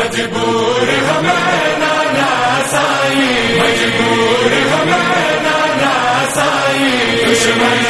مجبور ہمیں نانا سائی مجبور ہمیں نانا سائی دشمن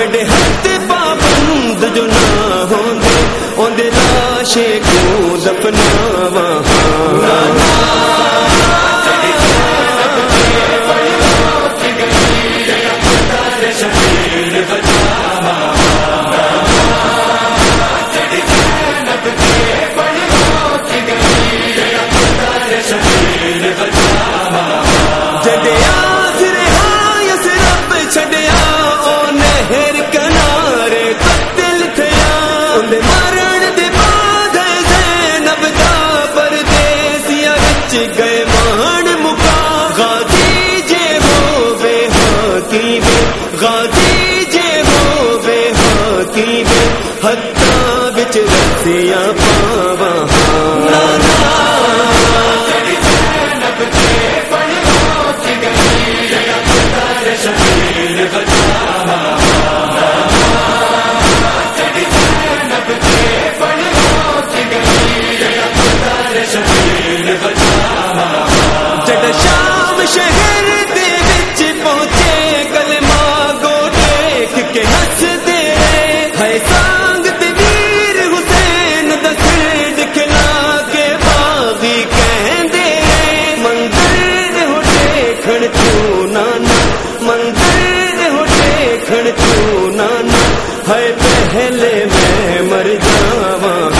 میرے ہاتھ پابند جو نہ ہوندے اوندے لاشے کو دفناواں؟ غازی جے ہووے ہاتھی میں رسیاں پاواں نانا ہے پہلے میں مر جاواں۔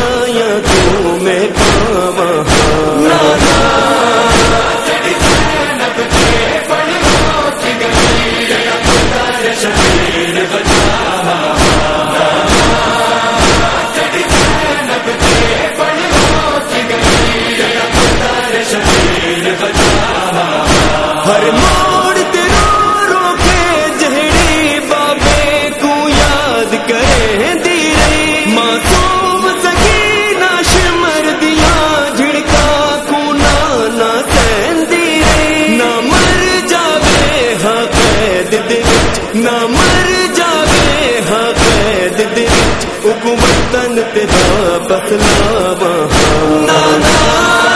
وطن تیرا بتلا بہانا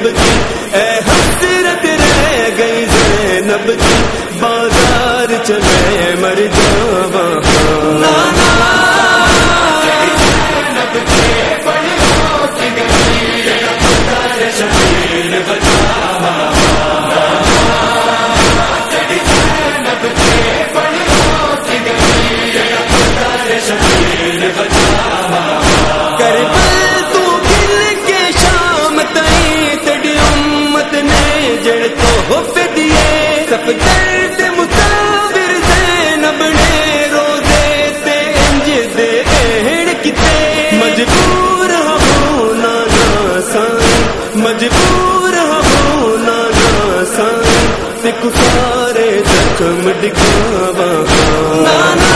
جب نانا